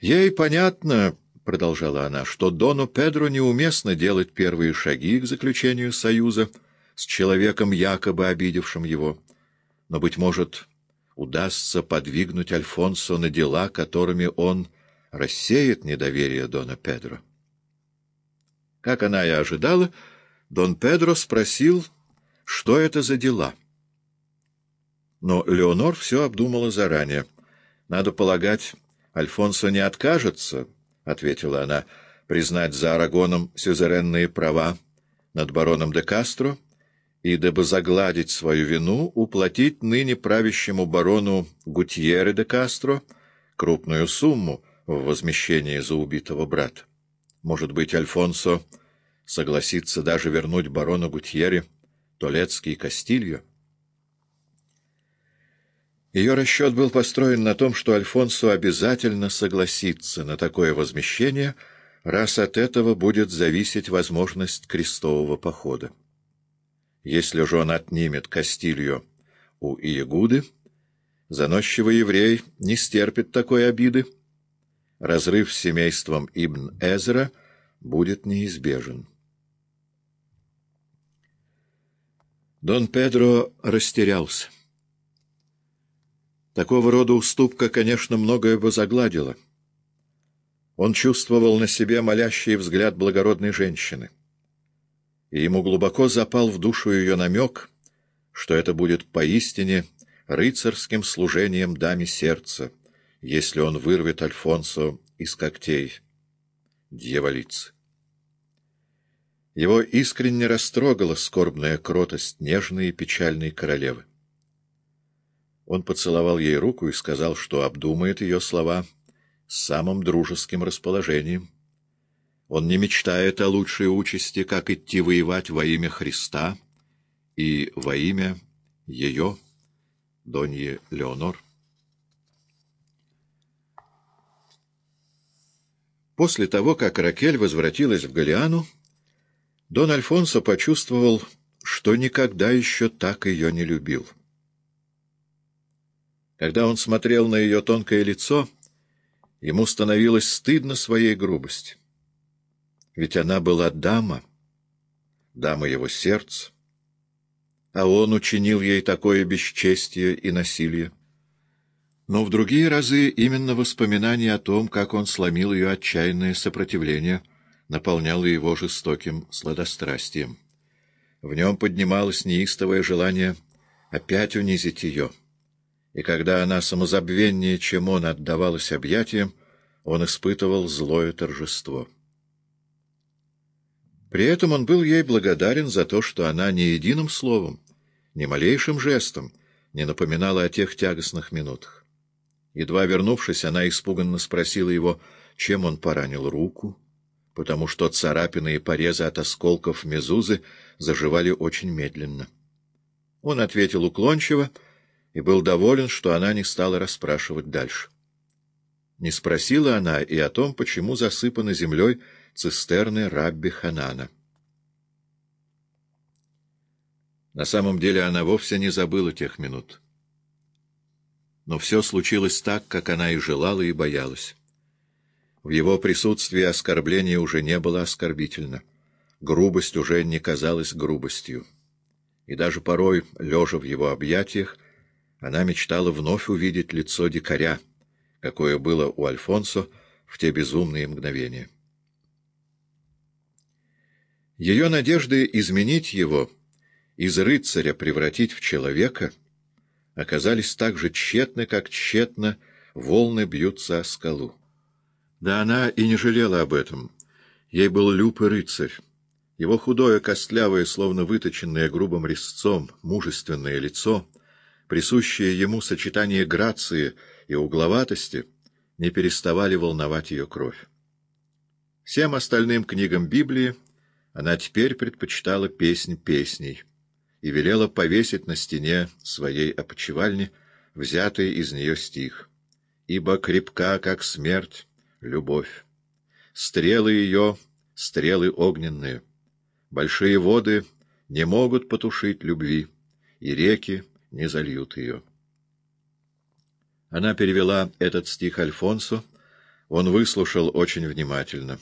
Ей понятно, — продолжала она, — что Дону Педро неуместно делать первые шаги к заключению союза с человеком, якобы обидевшим его. Но, быть может, удастся подвигнуть Альфонсо на дела, которыми он рассеет недоверие Дона Педро. Как она и ожидала, Дон Педро спросил, что это за дела. Но Леонор все обдумала заранее. Надо полагать, Альфонсо не откажется, — ответила она, — признать за Арагоном сюзеренные права над бароном де Кастро и, дабы загладить свою вину, уплатить ныне правящему барону Гутьере де Кастро крупную сумму в возмещении за убитого брата. Может быть, Альфонсо согласится даже вернуть барону Гутьере Толецкий Кастилью? Ее расчет был построен на том, что Альфонсо обязательно согласится на такое возмещение, раз от этого будет зависеть возможность крестового похода. Если же он отнимет Кастилью у Иегуды, заносчивый еврей не стерпит такой обиды. Разрыв с семейством Ибн Эзра будет неизбежен. Дон Педро растерялся. Такого рода уступка, конечно, многое бы загладила. Он чувствовал на себе молящий взгляд благородной женщины. И ему глубоко запал в душу ее намек, что это будет поистине рыцарским служением даме сердца, если он вырвет Альфонсо из когтей дьяволицы. Его искренне растрогала скорбная кротость нежной и печальной королевы. Он поцеловал ей руку и сказал, что обдумает ее слова с самым дружеским расположением. Он не мечтает о лучшей участи, как идти воевать во имя Христа и во имя ее, Доньи Леонор. После того, как Ракель возвратилась в Галиану, Дон Альфонсо почувствовал, что никогда еще так ее не любил. Когда он смотрел на ее тонкое лицо, ему становилось стыдно своей грубости. Ведь она была дама, дама его сердца, а он учинил ей такое бесчестие и насилие. Но в другие разы именно воспоминание о том, как он сломил ее отчаянное сопротивление, наполняло его жестоким сладострастием. В нем поднималось неистовое желание опять унизить ее — и когда она самозабвеннее, чем он, отдавалась объятиям, он испытывал злое торжество. При этом он был ей благодарен за то, что она ни единым словом, ни малейшим жестом не напоминала о тех тягостных минутах. Едва вернувшись, она испуганно спросила его, чем он поранил руку, потому что царапины и порезы от осколков мезузы заживали очень медленно. Он ответил уклончиво, и был доволен, что она не стала расспрашивать дальше. Не спросила она и о том, почему засыпаны землей цистерны Рабби Ханана. На самом деле она вовсе не забыла тех минут. Но все случилось так, как она и желала, и боялась. В его присутствии оскорбление уже не было оскорбительно. Грубость уже не казалась грубостью. И даже порой, лежа в его объятиях, она мечтала вновь увидеть лицо дикаря, какое было у Альфонсо в те безумные мгновения. Ее надежды изменить его, из рыцаря превратить в человека, оказались так же тщетны, как тщетно волны бьются о скалу. Да она и не жалела об этом. Ей был люб и рыцарь. Его худое, костлявое, словно выточенное грубым резцом, мужественное лицо — присущее ему сочетание грации и угловатости, не переставали волновать ее кровь. Всем остальным книгам Библии она теперь предпочитала песнь песней и велела повесить на стене своей опочивальни взятый из нее стих. «Ибо крепка, как смерть, любовь. Стрелы ее — стрелы огненные. Большие воды не могут потушить любви, и реки не зальют ее. Она перевела этот стих Альфонсу, Он выслушал очень внимательно.